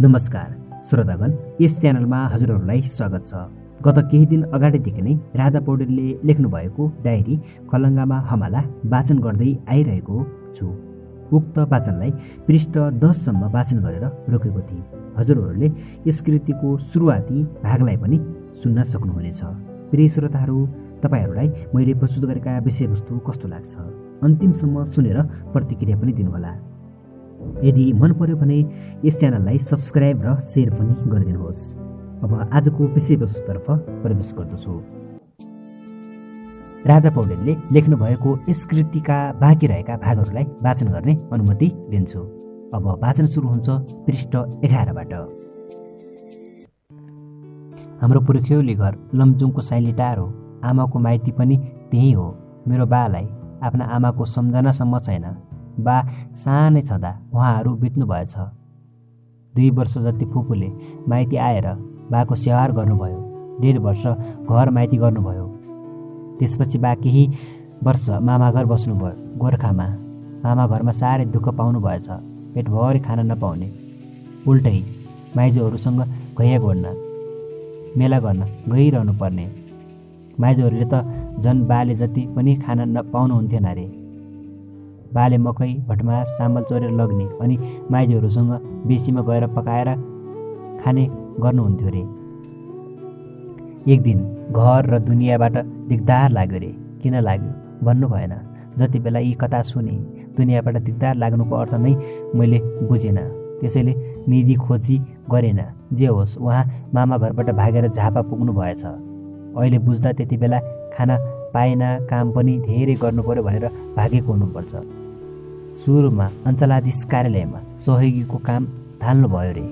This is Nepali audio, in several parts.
नमस्कार श्रोतागण यस च्यानलमा हजुरहरूलाई स्वागत छ। गत केही दिन अगाडिदेखि नै राधा पौडेलले लेख्नुभएको डायरी खलङ्गामा हमाला वाचन गर्दै आइरहेको छु। उक्त वाचनलाई पृष्ठ दससम्म वाचन गरेर रोकेको थिएँ। हजुरहरूले यस कृतिको सुरुवाती भागलाई पनि सुन्न सक्नुहुनेछ। प्रिय श्रोताहरू तपाईँहरूलाई मैले प्रस्तुत गरेका विषयवस्तु कस्तो लाग्छ? अन्तिमसम्म सुनेर प्रतिक्रिया पनि दिनुहोला। यदि मन पर्यो भने यस च्यानललाई सब्सक्राइब र सेयर पनि गरिदिनुहोस्। अब आजको विषयवस्तुतर्फ प्रवेश गर्दछु। राधा पौडेलले लेख्नुभएको यस कृतिका बाँकी रहेका भागहरूलाई वाचन गर्ने अनुमति दिन्छु। अब वाचन सुरु हुन्छ पृष्ठ एघारबाट। हाम्रो पुर्ख्यौली घर लमजुङको साइली टाढो आमाको माइती पनि त्यही हो। मेरो बालाई आफ्ना आमाको सम्झनासम्म छैन। बा सानै छँदा उहाँहरू बित्नुभएछ। दुई वर्ष जति फुपूले माइती आएर बाको स्याहार गर्नुभयो डेढ वर्ष घर माइती गर्नुभयो। त्यसपछि बा केही वर्ष मामा घर बस्नुभयो गोर्खामा। मामा घरमा साह्रै दुःख पाउनु भएछ पेटभरि खान नपाउने। उल्टै माइजूहरूसँग घैया गोड्न मेला गर्न गइरहनु पर्ने माइजूहरूले त झन् बाले जति पनि खान नपाउनुहुन्थेन अरे। बाले मकै भटमास चामल चोरेर लग्ने अनि माइजूहरूसँग बेसीमा गएर पकाएर खाने गर्नुहुन्थ्यो रे। एक दिन घर र दुनियाँबाट दिगदार लाग्यो रे। किन लाग्यो? भन्नु भएन। जति बेला यी कथा सुने दुनियाँबाट दिगदार लाग्नुको अर्थ नै मैले बुझेन। त्यसैले निधि खोजी गरेन। जे होस् उहाँ मामा घरबाट भागेर झापा पुग्नु भएछ। अहिले बुझ्दा त्यति बेला खाना पाएन काम पनि धेरै गर्नु पर्यो भनेर भागेको हुनुपर्छ। सुरुमा अञ्चलाधीश कार्यालयमा सहयोगीको काम थाल्नुभयो रे।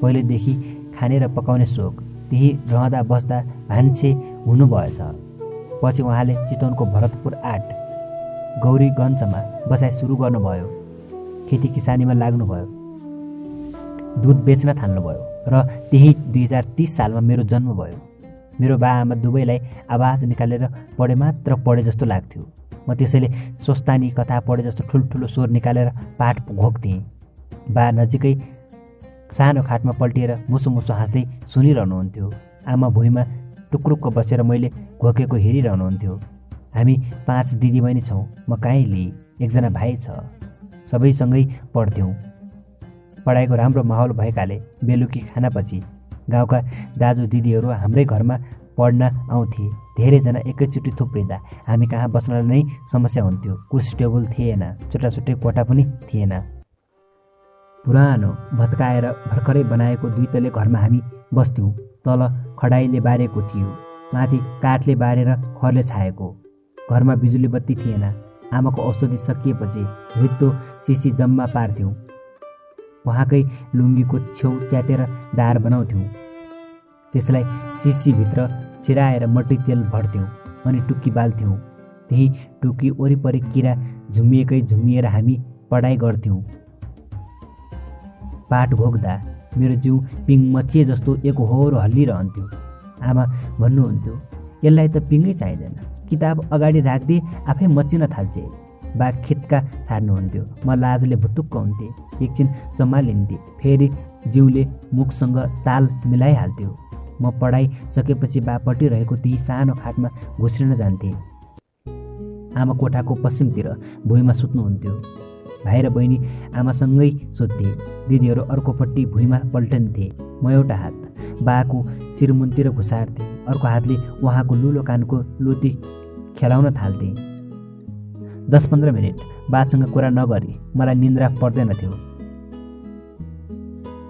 पहिलेदेखि खाने र पकाउने सोख त्यही रहँदा बस्दा भान्से हुनुभएछ। पछि उहाँले चितवनको भरतपुर आठ गौरीगञ्जमा बसाइ सुरु गर्नुभयो। खेती किसानीमा लाग्नुभयो। दुध बेच्न थाल्नुभयो र त्यही दुई हजार तिस सालमा मेरो जन्म भयो। मेरो बा आमा दुवैलाई आवाज निकालेर पढे मात्र पढे जस्तो लाग्थ्यो। म त्यसैले स्वस्थानी कथा पढे जस्तो ठुल्ठुलो स्वर निकालेर पाठ घोक्थेँ। बा नजिकै सानो खाटमा पल्टिएर मुसु मुसु हाँस्दै सुनिरहनुहुन्थ्यो। आमा भुइँमा टुक्रुक्क बसेर मैले घोकेको हेरिरहनुहुन्थ्यो। हामी पाँच दिदीबहिनी छौँ म कहीँ लिएँ एकजना भाइ छ। सबैसँगै पढ्थ्यौँ। पढाइको राम्रो माहौल भएकाले बेलुकी खानापछि गाउँका दाजु दिदीहरू हाम्रै घरमा पढ्न आउँथे। धेरैजना एकैचोटि थुप्रिँदा। हामी कहाँ बस्नलाई नै समस्या हुन्थ्यो। कुर्सी टेबल थिएन छुट्टा छुट्टै कोठा पनि थिएन। पुरानो भत्काएर भर्खरै बनाएको दुई तले घरमा हामी बस्थ्यौँ। तल खडाइले बारेको थियो। माथि काठले बारेर खरले छाएको। घरमा बिजुली बत्ती थिएन। आमाको औषधि सकिएपछि भित्तो सिसी जम्मा पार्थ्यौँ। उहाँकै लुङ्गीको छेउ च्यातेर दार बनाउँथ्यौँ। त्यसलाई सिसीभित्र चिराएर मट्टी तेल भर्थ्यौँ अनि टुक्की बाल्थ्यौँ। त्यही टुक्की वरिपरि किरा झुम्मिएकै झुम्मिएर हामी पढाइ गर्थ्यौँ। पाठ घोक्दा मेरो जिउ पिङ मचिए जस्तो एकहोरो हल्लिरहन्थ्यो आमा भन्नुहुन्थ्यो यसलाई त पिङै चाहिँदैन। किताब अगाडि राख्दै आफै मचिन थाल्थे बा खेतका छाड्नुहुन्थ्यो म लाजले भुतुक्क हुन्थेँ। एकछिन सम्हालिन्थेँ। फेरि जिउले मुखसँग ताल मिलाइहाल्थ्यो। म पढाइ सकेपछि बापट्टि रहेको ती सानो खाटमा घुस्रिन जान्थेँ। आमा कोठाको पश्चिमतिर भुइँमा सुत्नुहुन्थ्यो भाइ र बहिनी आमासँगै सुत्थे दिदीहरू अर्कोपट्टि भुइँमा पल्टन्थे। म एउटा हात बाको शिरमुनतिर घुसार्थेँ। अर्को हातले उहाँको लुलो कानको लोती खेलाउन थाल्थेँ। दस पन्ध्र मिनट बासँग कुरा नगरी मलाई निन्द्रा पर्दैन थियो।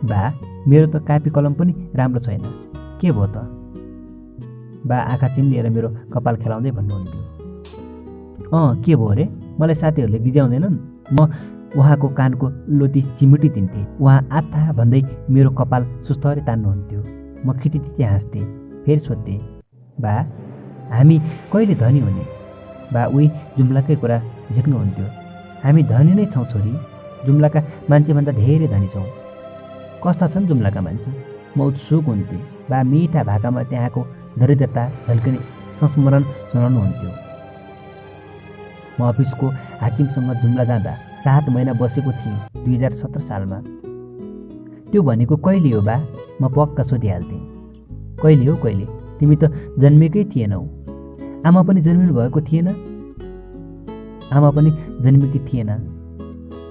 बा मेरो त कापी कलम पनि राम्रो छैन। के भयो त? बा आँखा चिम्लिएर मेरो कपाल खेलाउँदै भन्नुहुन्थ्यो। अँ के भयो अरे मलाई साथीहरूले गिज्याउँदैनन्। म उहाँको कानको लोती चिमिटी दिन्थेँ। उहाँ आत्था भन्दै मेरो कपाल सुस्तरी तान्नुहुन्थ्यो। म खितिति हाँस्थेँ फेरि सोध्थेँ बा हामी कहिले धनी हुने? बा उही जुम्लाकै कुरा झिक्नुहुन्थ्यो। हामी धनी नै छौँ छोरी। जुम्लाका मान्छेभन्दा धेरै धनी छौँ। कस्ता छन् जुम्लाका मान्छे? म उत्सुक हुन्थेँ। बा मिठा भाकामा त्यहाँको दरिद्रता झल्किने संस्मरण सुनाउनुहुन्थ्यो। म अफिसको हाकिमसँग जुम्ला जाँदा सात महिना बसेको थिएँ दुई हजार सत्र सालमा। त्यो भनेको कहिले हो बा? म पक्का सोधिहाल्थेँ। कहिले हो कहिले? तिमी त जन्मेकै थिएनौ। आमा पनि जन्मिनु भएको थिएन। आमा पनि जन्मेकी थिएन।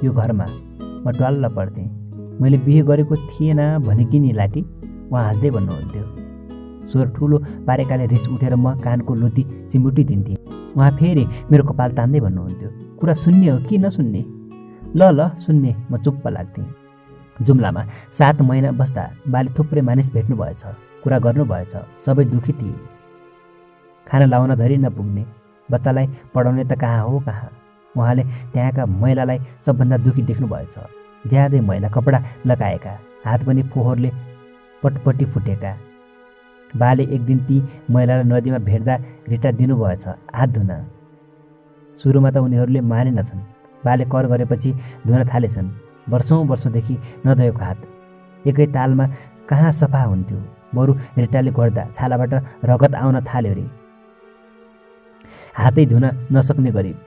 यो घरमा म डल्ल पर्थेँ मैले बिहे गरेको थिएन भने कि नि लाटी उहाँ हाँस्दै भन्नुहुन्थ्यो। स्वर ठुलो पारेकाले रिस उठेर म कानको लोती चिमुटी दिन्थेँ। उहाँ फेरि मेरो कपाल तान्दै भन्नुहुन्थ्यो कुरा सुन्ने हो कि नसुन्ने? ल ल सुन्ने। म चुप्प लाग्थेँ। जुम्लामा सात महिना बस्दा बाले थुप्रै मानिस भेट्नु भएछ कुरा गर्नुभएछ सबै दुखी थिए। खाना लाउन धरि नपुग्ने। बच्चालाई पढाउने त कहाँ हो कहाँ? उहाँले त्यहाँका महिलालाई सबभन्दा दुखी देख्नुभएछ। ज्यादै मैला कपडा लगाएका हात पनि फोहोरले पटपट्टि फुटेका। बाले एक दिन ती महिलालाई नदीमा भेट्दा रिटा दिनुभएछ हात धुन। सुरुमा त उनीहरूले मानेनछन् बाले कर गरेपछि धुन थालेछन्। वर्षौँ वर्षौँदेखि नधोएको हात। एकै तालमा कहाँ सफा हुन्थ्यो? बरु रिटाले गर्दा छालाबाट रगत आउन थाल्यो रे। हातै धुन नसक्ने गरिब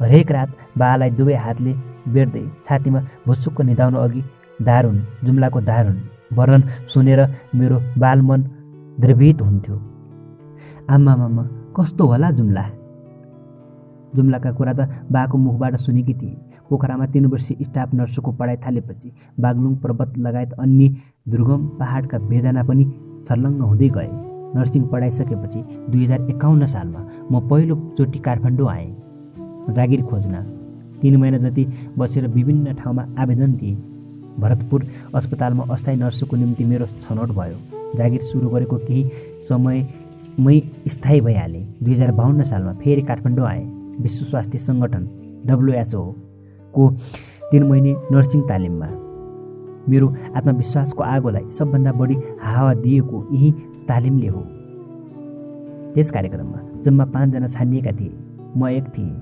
हरेक रात बालाई दुवै हातले बेर्दै छातीमा भुसुक्क निधाउनु अघि दारुन जुम्लाको दारुन वर्णन सुनेर मेरो बालमन द्रवित हुन्थ्यो। आम्मा मामा कस्तो होला जुम्ला? जुम्लाका कुरा त बाको मुखबाट सुनेकी थिएँ। पोखरामा तिन वर्षीय स्टाफ नर्सको पढाइ थालेपछि बागलुङ पर्वत लगायत अन्य दुर्गम पहाडका वेदना पनि छर्लङ्ग हुँदै गए। नर्सिङ पढाइसकेपछि दुई हजार एकाउन्न सालमा म पहिलोचोटि काठमाडौँ आएँ। जागिर खोज्न। तिन महिना जति बसेर विभिन्न ठाउँमा आवेदन दिएँ। भरतपुर अस्पतालमा अस्थायी नर्सको निम्ति मेरो छनौट भयो। जागिर सुरु गरेको केही समयमै स्थायी भइहालेँ। दुई हजार बाहन्न सालमा फेरि काठमाडौँ आएँ। विश्व स्वास्थ्य सङ्गठन डब्लुएचओको तिन महिने नर्सिङ तालिममा। मेरो आत्मविश्वासको आगोलाई सबभन्दा बढी हावा दिएको यही तालिमले हो। त्यस कार्यक्रममा जम्मा पाँचजना छानिएका थिए। म एक थिएँ।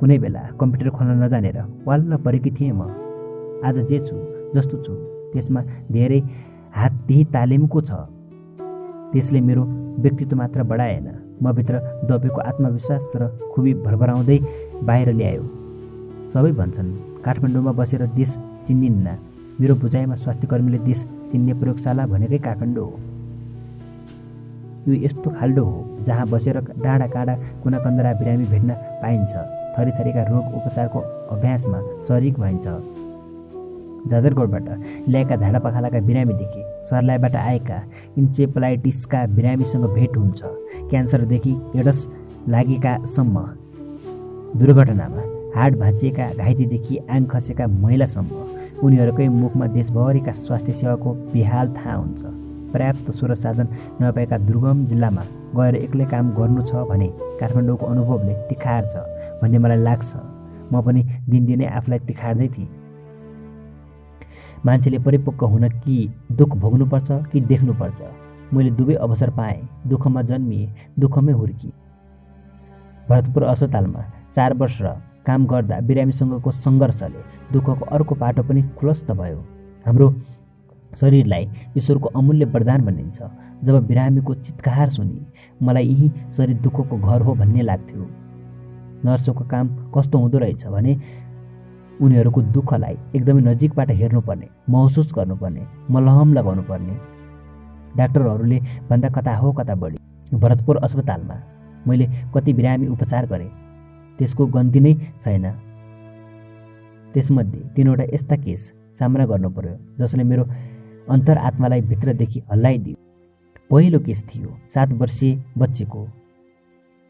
कुनै बेला कम्प्युटर खोल्न नजानेर वाल्न परेकी थिएँ म। आज जे छु जस्तो छु त्यसमा धेरै हात त्यही तालिमको छ। त्यसले मेरो व्यक्तित्व मात्र बढाएन। म भित्र दबेको आत्मविश्वास र खुबी भरभराउँदै बाहिर ल्यायो। सबै भन्छन् काठमाडौँमा बसेर देश चिनिन्न। मेरो बुझाइमा स्वास्थ्यकर्मीले देश चिन्ने प्रयोगशाला भनेकै काठमाडौँ हो। यो यस्तो खाल्डो हो जहाँ बसेर डाँडा काँडा कुना कन्दरा बिरामी भेट्न पाइन्छ। थरीथरीका रोग उपचारको अभ्यासमा सरिक भइन्छ। जाजरकोटबाट ल्याएका झाडापखालाका बिरामीदेखि सर्लाईबाट आएका इन्चेप्लाइटिसका बिरामीसँग भेट हुन्छ। क्यान्सरदेखि एडस लागेकासम्म। दुर्घटनामा हाड भाँचिएका घाइतेदेखि आङ खसेका महिलासम्म। उनीहरूकै मुखमा देशभरिका स्वास्थ्य सेवाको बेहाल थाहा हुन्छ। पर्याप्त स्रोत साधन नपाएका दुर्गम जिल्लामा गएर एक्लै काम गर्नु छ भने काठमाडौँको अनुभवले तिखार छ भन्ने मलाई लाग्छ। म पनि दिनदिनै आफूलाई तिखार्दै थिएँ। मान्छेले परिपक्व हुन कि दुःख भोग्नुपर्छ कि देख्नुपर्छ। मैले दुवै अवसर पाएँ दुःखमा जन्मिएँ दुःखमै हुर्किएँ। भरतपुर अस्पतालमा चार वर्ष काम गर्दा बिरामीसँगको सङ्घर्षले दुःखको अर्को पाटो पनि खुलस्त भयो। हाम्रो शरीरलाई ईश्वरको अमूल्य वरदान भनिन्छ। जब बिरामीको चितकार सुनि मलाई यही शरीर दुःखको घर हो भन्ने लाग्थ्यो। नर्सको काम कस्तो हुँदो रहेछ भने उनीहरूको दुःखलाई एकदमै नजिकबाट हेर्नुपर्ने महसुस गर्नुपर्ने मलहम लगाउनु पर्ने डाक्टरहरूले भन्दा कता हो कता बढी। भरतपुर अस्पतालमा। मैले कति बिरामी उपचार गरेँ। त्यसको गन्ती नै छैन। त्यसमध्ये तिनवटा यस्ता केस सामना गर्नु पर्यो जसले मेरो अन्तर आत्मालाई भित्रदेखि हल्लाइदियो। पहिलो केस थियो सात वर्षीय बच्चीको।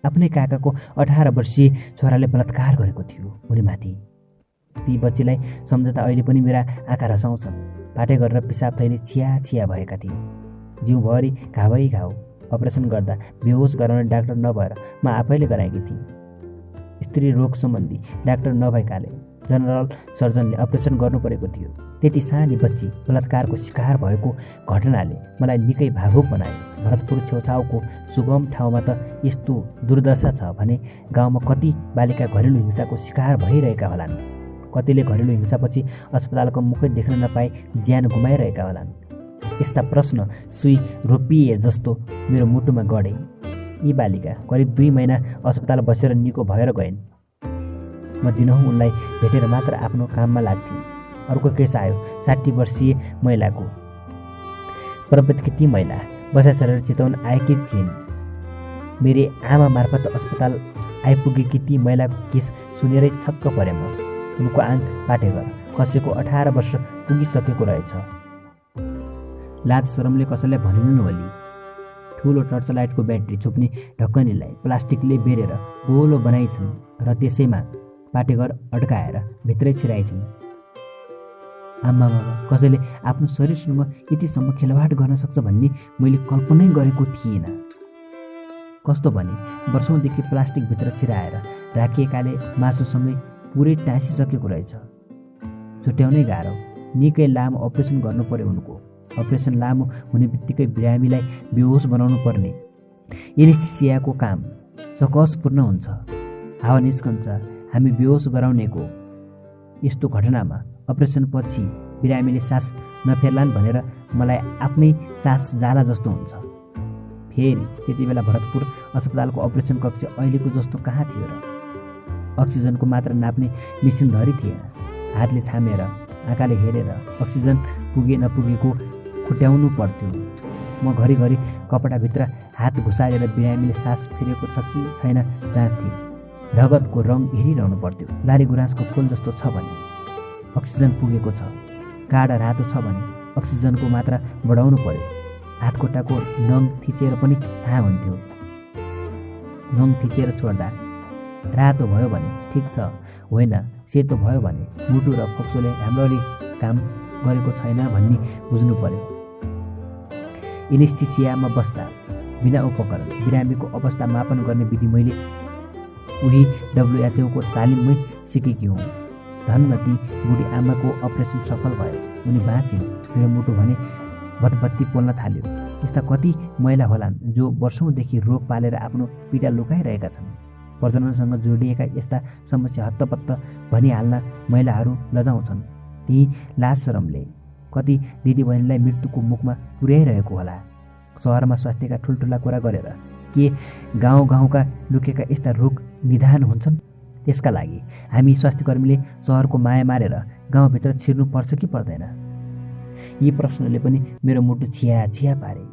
आफ्नै काकाको अठार वर्षीय छोराले बलात्कार गरेको थियो उनीमाथि ती बच्चीलाई सम्झँदा अहिले पनि मेरा आँखा रसाउँछन्। पाटे गरेर पिसाब थैले छिया छिया भएका थिए। जिउभरि घावै घाउ। अपरेसन गर्दा बेहोस गराउने डाक्टर नभएर म आफैले गराएकी थिएँ। स्त्री रोग सम्बन्धी डाक्टर नभएकाले जनरल सर्जनले अपरेसन गर्नु परेको थियो। त्यति सानी बच्ची बलात्कारको शिकार भएको घटनाले मलाई निकै भावुक बनायो। भरतपुर छेउछाउको सुगम ठाउँमा त यस्तो दुर्दशा छ भने गाउँमा कति बालिका घरेलु हिंसाको शिकार भइरहेका होलान्। कतिले घरेलु हिंसापछि अस्पतालको मुखै देख्न नपाए ज्यान गुमाइरहेका होलान्। यस्ता प्रश्न सुई रोपिए जस्तो मेरो मुटुमा गढे। यी बालिका करिब दुई महिना अस्पताल बसेर निको भएर गइन्। म दिनहुँ उनलाई भेटेर मात्र आफ्नो काममा लाग्थेँ। अर्को केस आयो साठी वर्षीय महिलाको प्रपतकी ती महिला बसा छोडेर चिताउन आएकी थिइन्। मेरी आमा मार्फत अस्पताल आइपुगेकी ती महिलाको केस सुनेरै छक्क परे म। उनको आङ्क पाटेर कसैको अठार वर्ष पुगिसकेको रहेछ। लाज शरमले कसैलाई भनिनु नहोली ठुलो टर्च लाइटको ब्याट्री छोप्ने ढक्कनीलाई प्लास्टिकले बेरेर गोलो बनाइछन् र त्यसैमा पाटेघर अड्काएर भित्रै छिराइछन्। आमामा कसैले आफ्नो शरीरसँग यतिसम्म खेलवाड गर्न सक्छ भन्ने मैले कल्पनै गरेको थिइनँ कस्तो भने वर्षौँदेखि प्लास्टिकभित्र छिराएर राखिएकाले मासुसँगै पुरै टाँसिसकेको रहेछ। छुट्याउनै गाह्रो। निकै लामो अपरेसन गर्नु पर्यो उनको। अपरेसन लामो हुने बित्तिकै बिरामीलाई बेहोस बनाउनु पर्ने। एनेस्थिसियाको काम सकसपूर्ण हुन्छ। हावा निस्कन्छ। हामी बेहोस गराउनेको यस्तो घटनामा अपरेसनपछि बिरामीले सास नफेर्लान् भनेर मलाई आफ्नै सास जाला जस्तो हुन्छ। फेरि त्यति बेला भरतपुर अस्पतालको अपरेसन कक्ष अहिलेको जस्तो कहाँ थियो र? अक्सिजनको मात्रा नाप्ने मेसिन धरी थिएन हातले छामेर आँखाले हेरेर अक्सिजन पुगे नपुगेको खुट्याउनु पर्थ्यो। म घरिघरि कपडाभित्र हात घुसारेर बिरामीले सास फेरेको छ कि छैन जाँच्थेँ। रगतको रङ हेरिरहनु पर्थ्यो। लाली गुराँसको फुल जस्तो छ भने। अक्सिजन पुगेको छ। काँडा रातो छ भने अक्सिजनको मात्रा बढाउनु पर्यो। हातखुट्टाको नङ थिचेर पनि थाहा हुन्थ्यो। नङ थिचेर छोड्दा रातो भयो भने ठिक छ होइन सेतो भयो भने मुटु र फोक्सोले राम्ररी काम गरेको छैन भन्ने बुझ्नु पर्यो। इनेस्थिसियामा बस्दा बिना उपकरण बिरामीको अवस्था मापन गर्ने विधि मैले उही डब्लुएचओको तालिममै सिकेकी हुँ धन्न ती बुढी आमाको अपरेसन सफल भयो उनी बाँचिन् मेरो मुटु भने भतभत्ती पोल्न थाल्यो यस्ता कति महिला होलान् जो वर्षौँदेखि रोग पालेर आफ्नो पीडा लुकाइरहेका छन् प्रजननसँग जोडिएका यस्ता समस्या हत्तपत्त भनिहाल्न महिलाहरू लजाउँछन् ती लाजशरमले कति दिदीबहिनीलाई मृत्युको मुखमा पुर्याइरहेको होला। सहरमा स्वास्थ्यका ठुल्ठुला कुरा गरेर के गाउँ गाउँका लुकेका यस्ता रोग निदान हुन्छन्? त्यसका लागि हामी स्वास्थ्यकर्मीले सहरको माया मारेर गाउँभित्र छिर्नु पर्छ कि पर्दैन? यी प्रश्नले पनि मेरो मुटु छिया छिया पारे।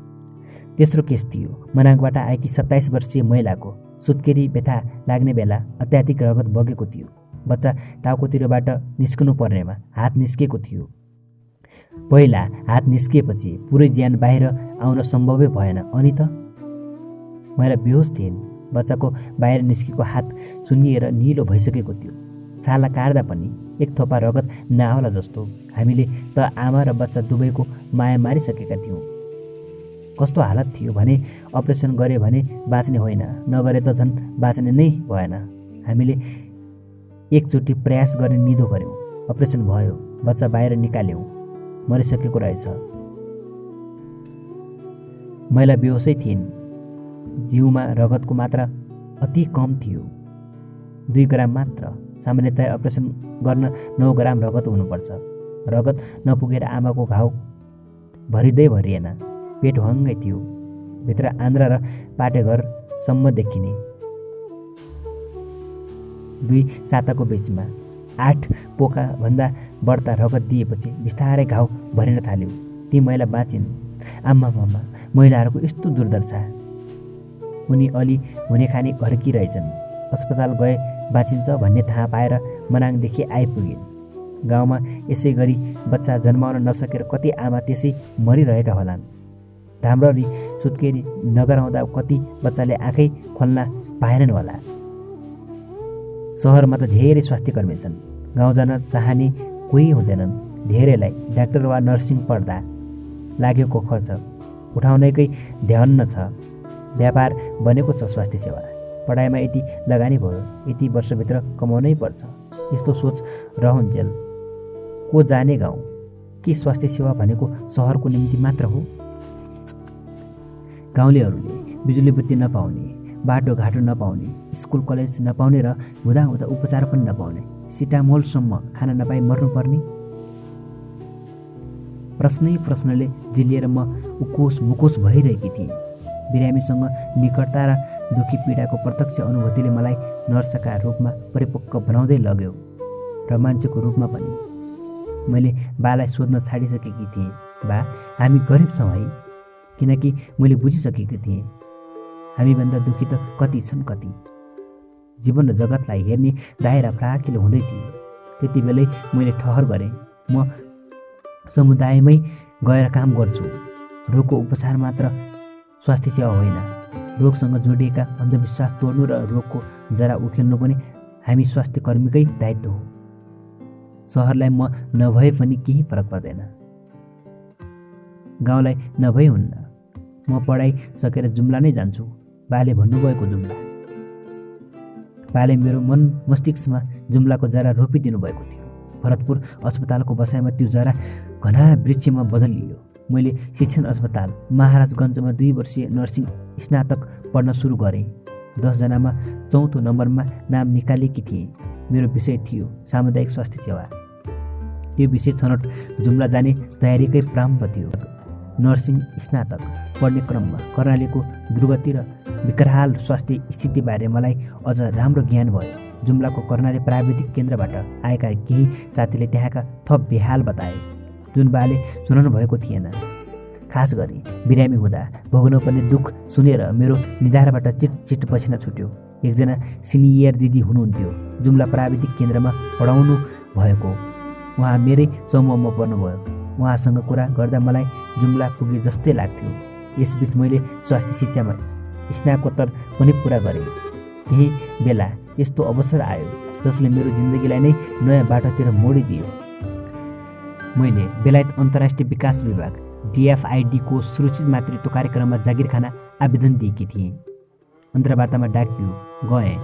तेस्रो केस थियो। मनाङबाट आएकी सत्ताइस वर्षीय महिलाको सुत्केरी व्यथा लाग्ने बेला अत्याधिक रगत बगेको थियो। बच्चा टाउकोतिरबाट निस्कनु पर्नेमा हात निस्केको थियो। पहिला हात निस्किएपछि पुरै ज्यान बाहिर आउन सम्भवै भएन। अनि त? महिला बेहोस थिइन्। बच्चाको बाहिर निस्केको हात सुन्निएर निलो भइसकेको थियो। छाला काट्दा पनि एक थोपा रगत नआउला जस्तो। हामीले त आमा र बच्चा दुवैको माया मारिसकेका थियौँ। कस्तो हालत थियो भने अपरेसन गरे भने बाँच्ने होइन नगरे त झन् बाँच्ने नै भएन। हामीले एकचोटि प्रयास गर्ने निदो गऱ्यौँ। अपरेसन भयो बच्चा बाहिर निकाल्यौँ। मरिसकेको रहेछ। महिला बेहोसै थिइन्। जिउमा रगतको मात्रा अति कम थियो। दुई ग्राम मात्र। सामान्यतया अपरेसन गर्न नौ ग्राम रगत हुनुपर्छ। रगत नपुगेर आमाको घाउ भरिँदै भरिएन। पेट हङ्गै थियो। भित्र आन्द्रा र पाटेघरसम्म देखिने। दुई साताको बिचमा आठ पोकाभन्दा बढ्ता रगत दिएपछि बिस्तारै घाउ भरिन थाल्यो। ती महिला बाँचिन्। आम्मा मम्मा महिलाहरूको यस्तो दुर्दशा। उनी अलि हुने खाने घरकी रहेछन्। अस्पताल गए बाँचिन्छ भन्ने थाहा पाएर मनाङदेखि आइपुगिन् गाउँमा यसै गरी बच्चा जन्माउन नसकेर कति आमा त्यसै मरिरहेका होलान्। राम्ररी सुत्केरी नगराउँदा कति बच्चाले आँखै खोल्न पाएनन् होला। सहरमा त धेरै स्वास्थ्यकर्मी छन्। गाउँ जान चाहने कोही हुँदैनन्। धेरैलाई डाक्टर वा नर्सिङ पढ्दा लागेको खर्च उठाउनेकै ध्यान छ। व्यापार बनेको छ स्वास्थ्य सेवा। पढाइमा यति लगानी भयो यति वर्षभित्र कमाउनै पर्छ। यस्तो सोच रहन्जेल। को जाने गाउँ? के स्वास्थ्य सेवा भनेको सहरको निम्ति मात्र हो? गाउँलेहरूले बिजुली बत्ती नपाउने बाटोघाटो नपाउने स्कुल कलेज नपाउने र हुँदाहुँदा उपचार पनि नपाउने। सिटामोलसम्म खाना नपाई मर्नुपर्ने? प्रश्नै प्रश्नले जिलिएर म उकोस मुकोस भइरहेकी थिएँ। बिरामीसँग निकटता र दुखी पीडाको प्रत्यक्ष अनुभूतिले मलाई नर्सका रूपमा परिपक्व बनाउँदै लग्यो र मान्छेको रूपमा पनि। मैले बालाई सोध्न छाडिसकेकी थिएँ बा हामी गरिब छौँ है? किनकि मैले बुझिसकेको थिएँ। हामीभन्दा दुःखी त कति छन् कति? जीवन र जगतलाई हेर्ने दायरा फ्राकिलो हुँदै थियो। त्यति बेलै मैले ठहर गरेँ। म समुदायमै गएर काम गर्छु। रोगको उपचार मात्र स्वास्थ्य सेवा होइन। रोगसँग जोडिएका अन्धविश्वास तोड्नु र रोगको जरा उखेल्नु पनि हामी स्वास्थ्य कर्मीकै दायित्व हो। सहरलाई म नभए पनि केही फरक पर्दैन। गाउँलाई नभए हुन्न। म पढाइ सकेर जुम्ला नै जान्छु। बाले भन्नुभएको जुम्ला। बाले मेरो मन मस्तिष्कमा जुम्लाको जरा रोपिदिनु भएको थियो। भरतपुर अस्पतालको बसाइमा त्यो जरा घना वृक्षमा बदलियो। मैले शिक्षण अस्पताल महाराजगञ्जमा दुई वर्षीय नर्सिङ स्नातक पढ्न सुरु गरेँ। दसजनामा चौथो नम्बरमा नाम निकालेकी थिएँ। मेरो विषय थियो सामुदायिक स्वास्थ्य सेवा। त्यो विषय छनौट जुम्ला जाने तयारीकै प्रारम्भ थियो। नर्सिङ स्नातक पढ्ने क्रममा कर्णालीको दुर्गति र विकराल स्वास्थ्य स्थितिबारे मलाई अझ राम्रो ज्ञान भयो। जुम्लाको कर्णाली प्राविधिक केन्द्रबाट आएका केही साथीले त्यहाँका थप बेहाल बताए जुन बाले सुनाउनु भएको थिएन। खास गरी बिरामी हुँदा भोग्नुपर्ने दुःख सुनेर मेरो निधारबाट चिट चिट पसिना छुट्यो। एकजना सिनियर दिदी हुनुहुन्थ्यो जुम्ला प्राविधिक केन्द्रमा पढाउनु भएको। उहाँ मेरै समूहमा पर्नुभयो उहाँसँग कुरा गर्दा मलाई जुम्ला पुगे जस्तै लाग्थ्यो। यसबिच मैले स्वास्थ्य शिक्षामा स्नाकोत्तर पनि पुरा गरेँ। त्यही बेला यस्तो अवसर आयो जसले मेरो जिन्दगीलाई नै नयाँ बाटोतिर मोडिदियो। मैले बेलायत अन्तर्राष्ट्रिय विकास विभाग डिएफआइडीको सुरक्षित मातृत्व कार्यक्रममा जागिर खाना आवेदन दिएकी थिएँ। अन्तर्वार्तामा डाकियो गएँ।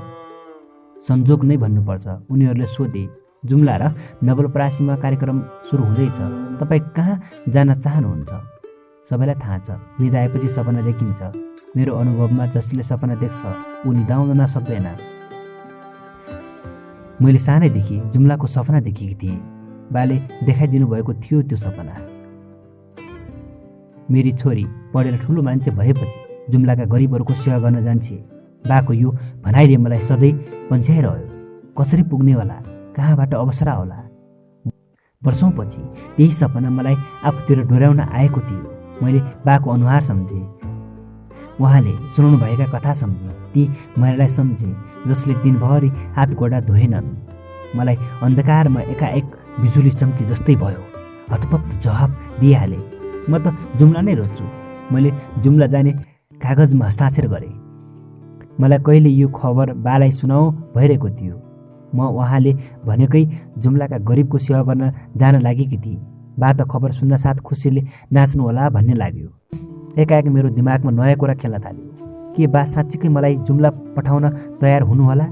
संजोग नै भन्नुपर्छ उनीहरूले सोधे जुम्ला र नवलपरासीमा कार्यक्रम सुरु हुँदैछ। तपाईँ कहाँ जान चाहनुहुन्छ? सबैलाई थाहा छ। निधाएपछि सपना देखिन्छ। मेरो अनुभवमा जसले सपना देख्छ ऊ निधाउन सक्दैन मैले सानैदेखि जुम्लाको सपना देखेकी थिएँ। बाले देखाइदिनु भएको थियो त्यो सपना। मेरी छोरी पढेर ठुलो मान्छे भएपछि जुम्लाका गरिबहरूको सेवा गर्न जान्छे। बाको यो भनाइले मलाई सधैँ पन्छ्याइरह्यो। कसरी पुग्ने होला? कहाँबाट अवसर होला वर्षौँपछि त्यही सपना मलाई आफूतिर डोर्याउन आएको थियो। मैले बाको अनुहार सम्झेँ। उहाँले सुनाउनु भएका कथा सम्झेँ। ती महिलालाई सम्झेँ जसले दिनभरि हात गोडा धोएनन्। मलाई अन्धकारमा एकाएक बिजुली चम्की जस्तै भयो। हतपत्त जवाब दिइहालेँ। म त जुम्ला नै रोज्छु। मैले जुम्ला जाने कागजमा हस्ताक्षर गरेँ। मलाई कहिले यो खबर बालाई सुनाउ भइरहेको थियो। म उहाँले भनेकै जुम्लाका गरिबको सेवा गर्न जान लागेकी थिएँ। बा त खबर सुन्न साथ खुसीले नाच्नु होला भन्ने लाग्यो। एकाएक मेरो दिमागमा नयाँ कुरा खेल्न थाल्यो। के बा साँच्चीकै मलाई जुम्ला पठाउन तयार हुनुहोला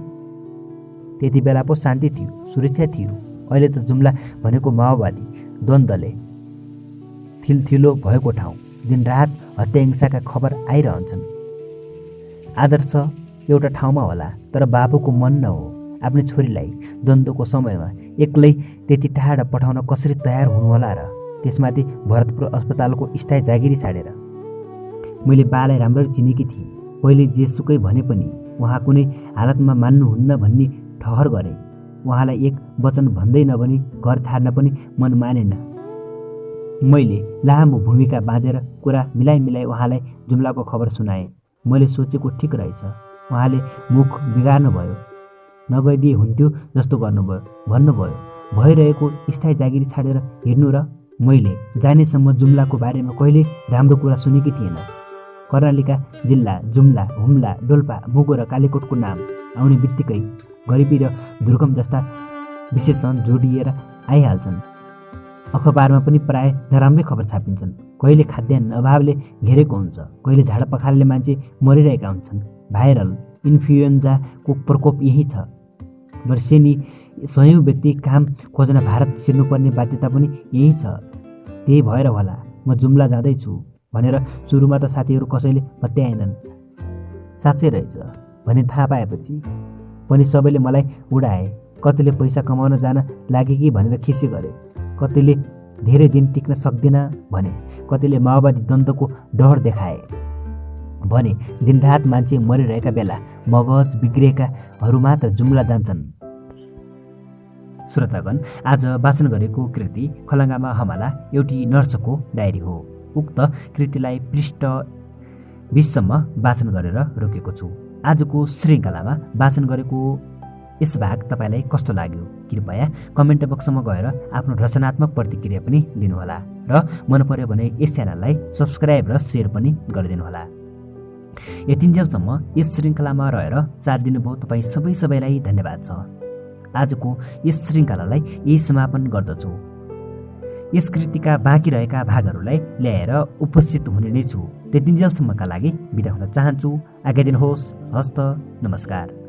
त्यति बेला पो शान्ति थियो सुरक्षा थियो। अहिले त जुम्ला भनेको माओवादी द्वन्द्वले थिलथिलो भएको ठाउँ। दिनरात हत्या हिंसाका खबर आइरहन्छन्। आदर्श एउटा ठाउँमा होला तर बाबुको मन न हो आफ्नो छोरीलाई द्वन्द्वको समयमा एक्लै त्यति टाढा पठाउन कसरी तयार हुनुहोला र त्यसमाथि भरतपुर अस्पतालको स्थायी जागिरी छाडेर? मैले बालाई राम्ररी चिनेकी थिएँ। पहिले जेसुकै भने पनि उहाँ कुनै हालतमा मान्नुहुन्न भन्ने ठहर गरे। उहाँलाई एक वचन भन्दै नभनी घर छाड्न पनि मन मानेन। मैले लामो भूमिका बाँधेर कुरा मिलाइ मिलाइ उहाँलाई जुम्लाको खबर सुनाएँ। मैले सोचेको ठिक रहेछ। उहाँले मुख बिगार्नुभयो। नगइदिए हुन्थ्यो जस्तो गर्नुभयो भन्नुभयो भइरहेको स्थायी जागिरी छाडेर हिँड्नु र मैले जानेसम्म जुम्लाको बारेमा कहिले राम्रो कुरा सुनेकी थिएन। कर्णालीका जिल्ला जुम्ला हुम्ला डोल्पा मुगो र कालीकोटको नाम आउने बित्तिकै गरिबी र दुर्गम जस्ता विशेषण जोडिएर आइहाल्छन्। अखबारमा पनि प्राय नराम्रै खबर छापिन्छन्। कहिले खाद्यान्न अभावले घेरेको हुन्छ कहिले झाडा पखालले मान्छे मरिरहेका हुन्छन्। भाइरल इन्फ्लुएन्जाको प्रकोप यही छ। वर्षेनी सयौँ व्यक्ति काम खोज्न भारत छिर्नुपर्ने बाध्यता पनि यही छ। त्यही भएर होला म जुम्ला जाँदैछु भनेर सुरुमा त साथीहरू कसैले पत्याएनन्। साँच्चै रहेछ भने थाहा पाएपछि पनि सबैले मलाई उडाए कतिले पैसा कमाउन जान लागे कि भनेर खिसी गरे कतिले धेरै दिन टिक्न सक्दिन भने कतिले माओवादी द्वन्द्वको डर देखाए। भने दिनरात मान्छे मरिरहेका बेला मगज बिग्रिएकाहरू मात्र जुम्ला जान्छन्। श्रोतागण आज वाचन गरेको कृति खलङ्गामा हमाला एउटी नर्सको डायरी हो। उक्त कृतिलाई पृष्ठ बिससम्म वाचन गरेर रोकेको छु। आजको श्रृङ्खलामा वाचन गरेको यस भाग तपाईँलाई कस्तो लाग्यो? कृपया कमेन्ट बक्समा गएर आफ्नो रचनात्मक प्रतिक्रिया पनि दिनुहोला र मन पर्यो भने यस च्यानललाई सब्सक्राइब र सेयर पनि गरिदिनुहोला। यतिन्जेलसम्म यस श्रृङ्खलामा रहेर साथ दिनुभयो। तपाईँ सबै सबैलाई धन्यवाद छ। आजको यस श्रृङ्खलालाई यही समापन गर्दछु। यस कृतिका बाँकी रहेका भागहरूलाई ल्याएर उपस्थित हुने नै छु। त्यतिन्जेलसम्मका लागि बिदा हुन चाहन्छु। आज्ञा दिनुहोस्। हस्त। नमस्कार।